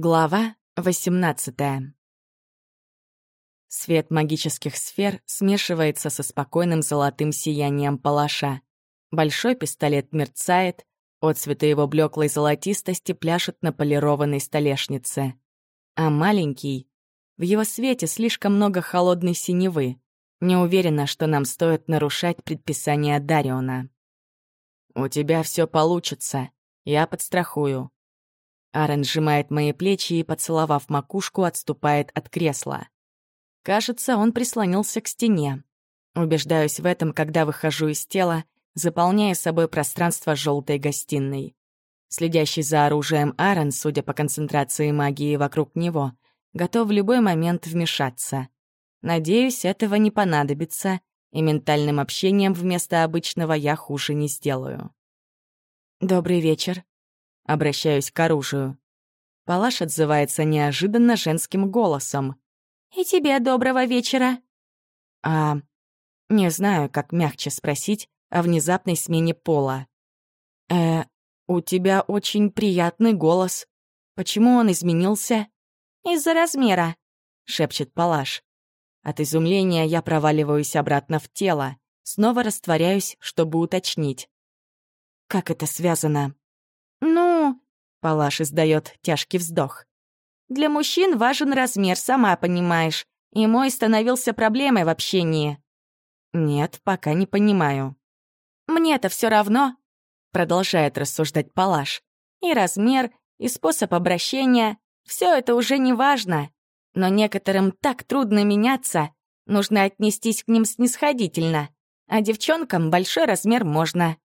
Глава 18 Свет магических сфер смешивается со спокойным золотым сиянием палаша. Большой пистолет мерцает, отцветы его блеклой золотистости пляшут на полированной столешнице. А маленький... В его свете слишком много холодной синевы. Не уверена, что нам стоит нарушать предписание Дариона. «У тебя все получится. Я подстрахую», Аарон сжимает мои плечи и, поцеловав макушку, отступает от кресла. Кажется, он прислонился к стене. Убеждаюсь в этом, когда выхожу из тела, заполняя собой пространство желтой гостиной. Следящий за оружием Аарон, судя по концентрации магии вокруг него, готов в любой момент вмешаться. Надеюсь, этого не понадобится, и ментальным общением вместо обычного я хуже не сделаю. «Добрый вечер», Обращаюсь к оружию. Палаш отзывается неожиданно женским голосом. «И тебе доброго вечера». А... Не знаю, как мягче спросить о внезапной смене пола. «Э, у тебя очень приятный голос. Почему он изменился?» «Из-за размера», — шепчет Палаш. От изумления я проваливаюсь обратно в тело, снова растворяюсь, чтобы уточнить. «Как это связано?» Палаш издает тяжкий вздох. «Для мужчин важен размер, сама понимаешь. И мой становился проблемой в общении». «Нет, пока не понимаю». «Мне-то все равно», — продолжает рассуждать Палаш. «И размер, и способ обращения — все это уже не важно. Но некоторым так трудно меняться, нужно отнестись к ним снисходительно, а девчонкам большой размер можно».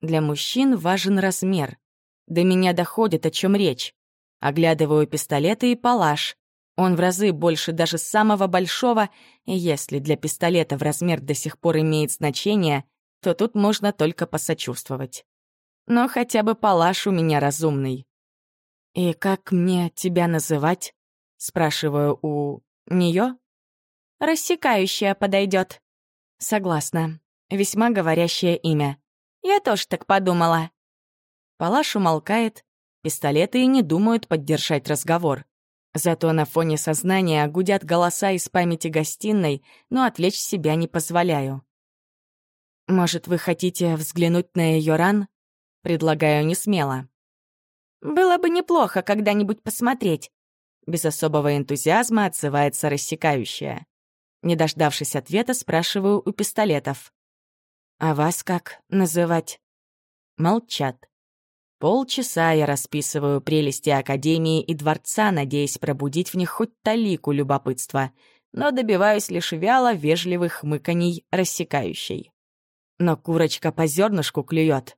Для мужчин важен размер. До меня доходит, о чем речь. Оглядываю пистолеты и палаш. Он в разы больше даже самого большого, и если для пистолета в размер до сих пор имеет значение, то тут можно только посочувствовать. Но хотя бы палаш у меня разумный. «И как мне тебя называть?» — спрашиваю у... нее. «Рассекающая подойдет. «Согласна. Весьма говорящее имя. Я тоже так подумала. Палаш умолкает, пистолеты и не думают поддержать разговор. Зато на фоне сознания гудят голоса из памяти гостиной, но отвлечь себя не позволяю. «Может, вы хотите взглянуть на ее ран?» Предлагаю не смело. «Было бы неплохо когда-нибудь посмотреть», без особого энтузиазма отзывается рассекающая. Не дождавшись ответа, спрашиваю у пистолетов. А вас как называть? Молчат. Полчаса я расписываю прелести Академии и Дворца, надеясь пробудить в них хоть талику любопытства, но добиваюсь лишь вяло вежливых хмыканий рассекающей. Но курочка по зернышку клюет.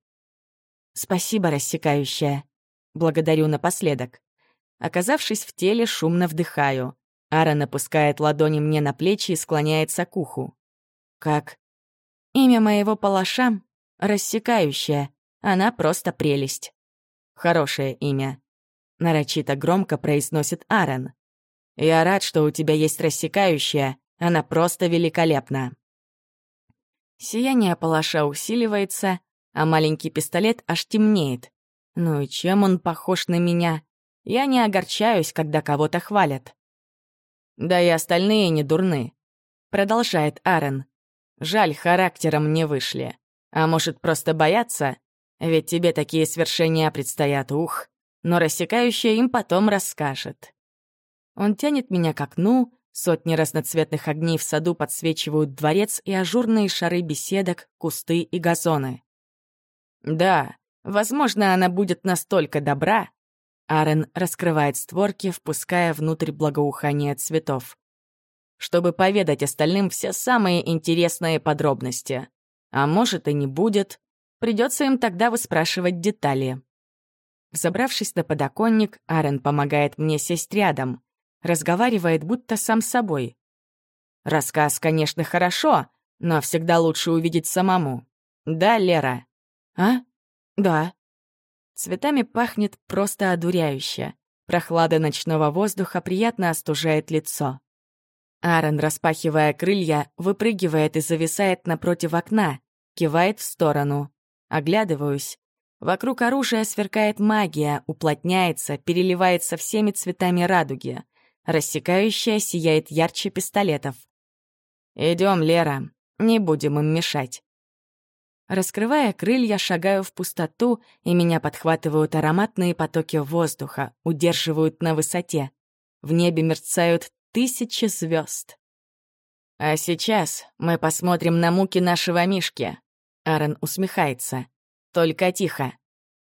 Спасибо, рассекающая. Благодарю напоследок. Оказавшись в теле, шумно вдыхаю. Ара напускает ладони мне на плечи и склоняется к уху. Как Имя моего палаша — Рассекающая. Она просто прелесть. Хорошее имя. Нарочито громко произносит Аарон. Я рад, что у тебя есть Рассекающая. Она просто великолепна. Сияние палаша усиливается, а маленький пистолет аж темнеет. Ну и чем он похож на меня? Я не огорчаюсь, когда кого-то хвалят. Да и остальные не дурны. Продолжает Аарон. Жаль, характером не вышли. А может, просто боятся? Ведь тебе такие свершения предстоят, ух. Но рассекающая им потом расскажет. Он тянет меня к окну, сотни разноцветных огней в саду подсвечивают дворец и ажурные шары беседок, кусты и газоны. Да, возможно, она будет настолько добра. Арен раскрывает створки, впуская внутрь благоухание цветов чтобы поведать остальным все самые интересные подробности. А может и не будет. Придется им тогда выспрашивать детали. Забравшись на подоконник, Арен помогает мне сесть рядом. Разговаривает будто сам с собой. Рассказ, конечно, хорошо, но всегда лучше увидеть самому. Да, Лера? А? Да. Цветами пахнет просто одуряюще. Прохлада ночного воздуха приятно остужает лицо. Аарон, распахивая крылья, выпрыгивает и зависает напротив окна, кивает в сторону. Оглядываюсь. Вокруг оружия сверкает магия, уплотняется, переливается всеми цветами радуги. Рассекающая сияет ярче пистолетов. Идем, Лера, не будем им мешать. Раскрывая крылья, шагаю в пустоту, и меня подхватывают ароматные потоки воздуха, удерживают на высоте. В небе мерцают тысячи звезд. А сейчас мы посмотрим на муки нашего Мишки. Аарон усмехается. Только тихо.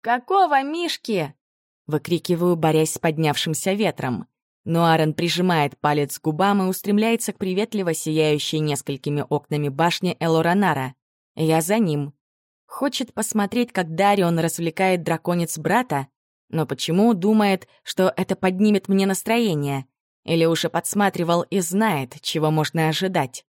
«Какого Мишки?» Выкрикиваю, борясь с поднявшимся ветром. Но Аарон прижимает палец к губам и устремляется к приветливо сияющей несколькими окнами башне Элоранара. Я за ним. Хочет посмотреть, как Дарион развлекает драконец брата, но почему думает, что это поднимет мне настроение? Или уже подсматривал и знает, чего можно ожидать?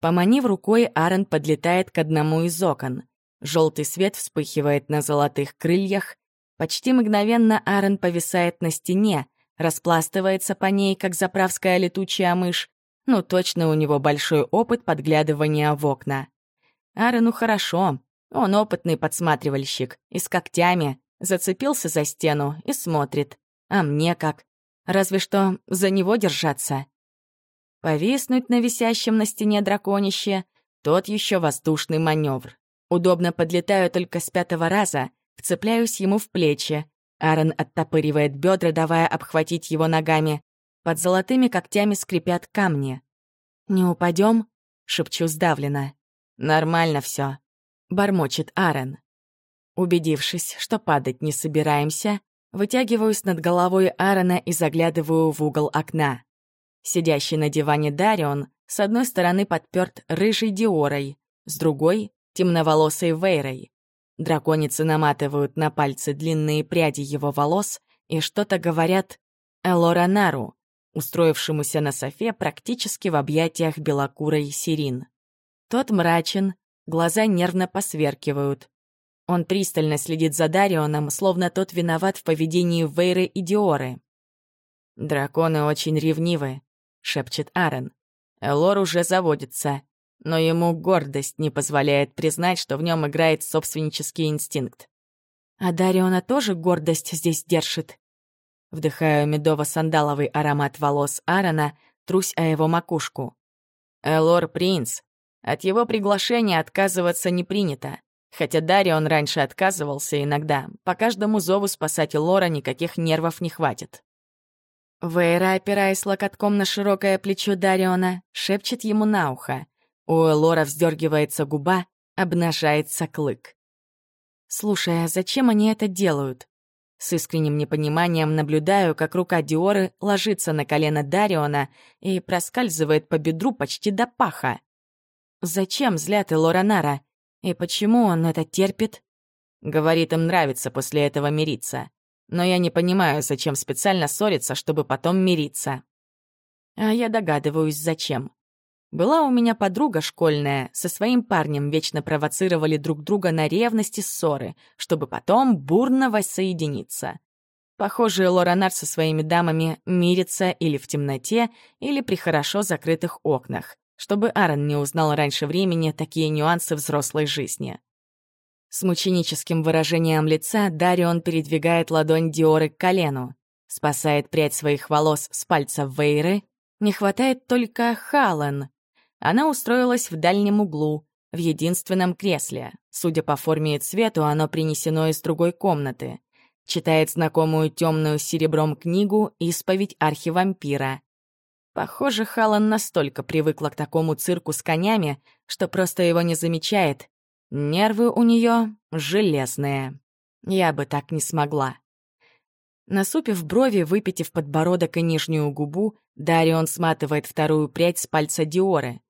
Поманив рукой, Аарон подлетает к одному из окон. Желтый свет вспыхивает на золотых крыльях. Почти мгновенно Аарон повисает на стене, распластывается по ней, как заправская летучая мышь. Ну, точно у него большой опыт подглядывания в окна. Аарону хорошо. Он опытный подсматривальщик, и с когтями. Зацепился за стену и смотрит. А мне как? Разве что за него держаться. Повиснуть на висящем на стене драконище — тот еще воздушный маневр. Удобно подлетаю только с пятого раза, вцепляюсь ему в плечи. Аарон оттопыривает бедра, давая обхватить его ногами. Под золотыми когтями скрипят камни. «Не упадем? шепчу сдавленно. «Нормально все, бормочет Аарон. Убедившись, что падать не собираемся, вытягиваюсь над головой Аарона и заглядываю в угол окна. Сидящий на диване Дарион с одной стороны подперт рыжей Диорой, с другой — темноволосой Вейрой. Драконицы наматывают на пальцы длинные пряди его волос и что-то говорят Элоранару, устроившемуся на софе практически в объятиях белокурой Сирин. Тот мрачен, глаза нервно посверкивают. Он пристально следит за Дарионом, словно тот виноват в поведении Вейры и Диоры. «Драконы очень ревнивы», — шепчет Аарон. «Элор уже заводится, но ему гордость не позволяет признать, что в нем играет собственнический инстинкт. А Дариона тоже гордость здесь держит. Вдыхаю медово-сандаловый аромат волос Аарона, трусь о его макушку. Элор — принц, от его приглашения отказываться не принято. Хотя Дарион раньше отказывался иногда, по каждому зову спасать Лора никаких нервов не хватит. Вейра, опираясь локотком на широкое плечо Дариона, шепчет ему на ухо. У Лора вздергивается губа, обнажается клык. «Слушай, а зачем они это делают?» С искренним непониманием наблюдаю, как рука Диоры ложится на колено Дариона и проскальзывает по бедру почти до паха. Зачем злят Лоранара? И почему он это терпит? Говорит, им нравится после этого мириться. Но я не понимаю, зачем специально ссориться, чтобы потом мириться. А я догадываюсь, зачем. Была у меня подруга школьная, со своим парнем вечно провоцировали друг друга на ревность и ссоры, чтобы потом бурно воссоединиться. Похоже, Лоранар со своими дамами мирится или в темноте, или при хорошо закрытых окнах чтобы Аарон не узнал раньше времени такие нюансы взрослой жизни. С мученическим выражением лица Дарион передвигает ладонь Диоры к колену, спасает прядь своих волос с пальца Вейры. Не хватает только Халан. Она устроилась в дальнем углу, в единственном кресле. Судя по форме и цвету, оно принесено из другой комнаты. Читает знакомую темную серебром книгу «Исповедь архивампира». Похоже, Халан настолько привыкла к такому цирку с конями, что просто его не замечает. Нервы у нее железные. Я бы так не смогла. Насупив брови, выпитив подбородок и нижнюю губу, Дарион сматывает вторую прядь с пальца Диоры.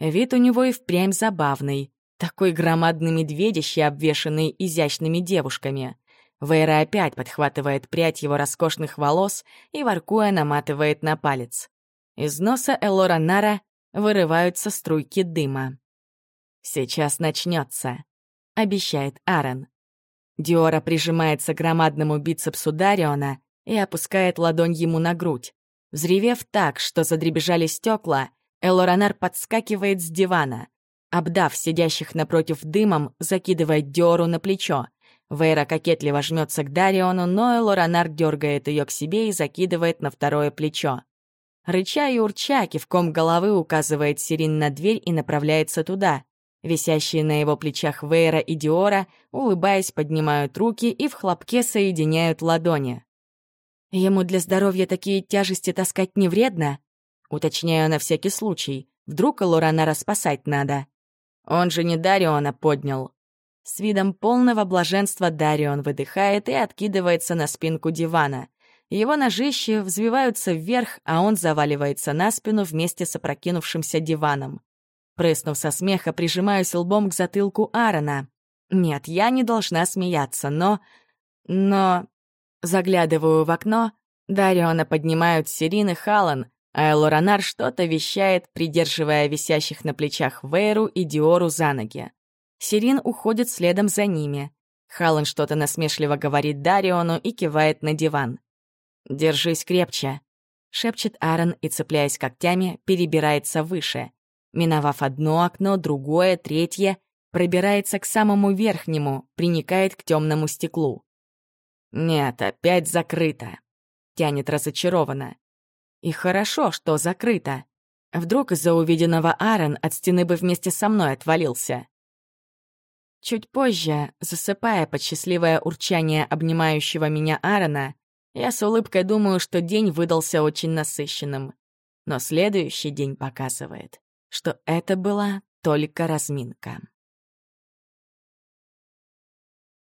Вид у него и впрямь забавный. Такой громадный медведище, обвешанный изящными девушками. Вейра опять подхватывает прядь его роскошных волос и, воркуя, наматывает на палец. Из носа Элора Нара вырываются струйки дыма. «Сейчас начнется», — обещает Аарон. Диора прижимается к громадному бицепсу Дариона и опускает ладонь ему на грудь. Взревев так, что задребежали стекла, Элоранар подскакивает с дивана. Обдав сидящих напротив дымом, закидывает Диору на плечо. Вейра кокетливо жмется к Дариону, но Лоранар дергает ее к себе и закидывает на второе плечо. Рыча и урча, кивком головы указывает Сирин на дверь и направляется туда. Висящие на его плечах Вейра и Диора, улыбаясь, поднимают руки и в хлопке соединяют ладони. «Ему для здоровья такие тяжести таскать не вредно?» Уточняю на всякий случай. Вдруг Лоранара спасать надо. Он же не Дариона поднял. С видом полного блаженства Дарион выдыхает и откидывается на спинку дивана. Его ножищи взвиваются вверх, а он заваливается на спину вместе с опрокинувшимся диваном. Прыснув со смеха, прижимаюсь лбом к затылку Аарона. Нет, я не должна смеяться, но... Но... Заглядываю в окно. Дариона поднимают Сирин и Халан, а Элоранар что-то вещает, придерживая висящих на плечах Вейру и Диору за ноги. Сирин уходит следом за ними. Халан что-то насмешливо говорит Дариону и кивает на диван. «Держись крепче», — шепчет Аарон и, цепляясь когтями, перебирается выше. Миновав одно окно, другое, третье, пробирается к самому верхнему, приникает к темному стеклу. «Нет, опять закрыто», — тянет разочарованно. И хорошо, что закрыто. Вдруг из-за увиденного Аарон от стены бы вместе со мной отвалился. Чуть позже, засыпая под счастливое урчание обнимающего меня Аарона, я с улыбкой думаю, что день выдался очень насыщенным. Но следующий день показывает, что это была только разминка.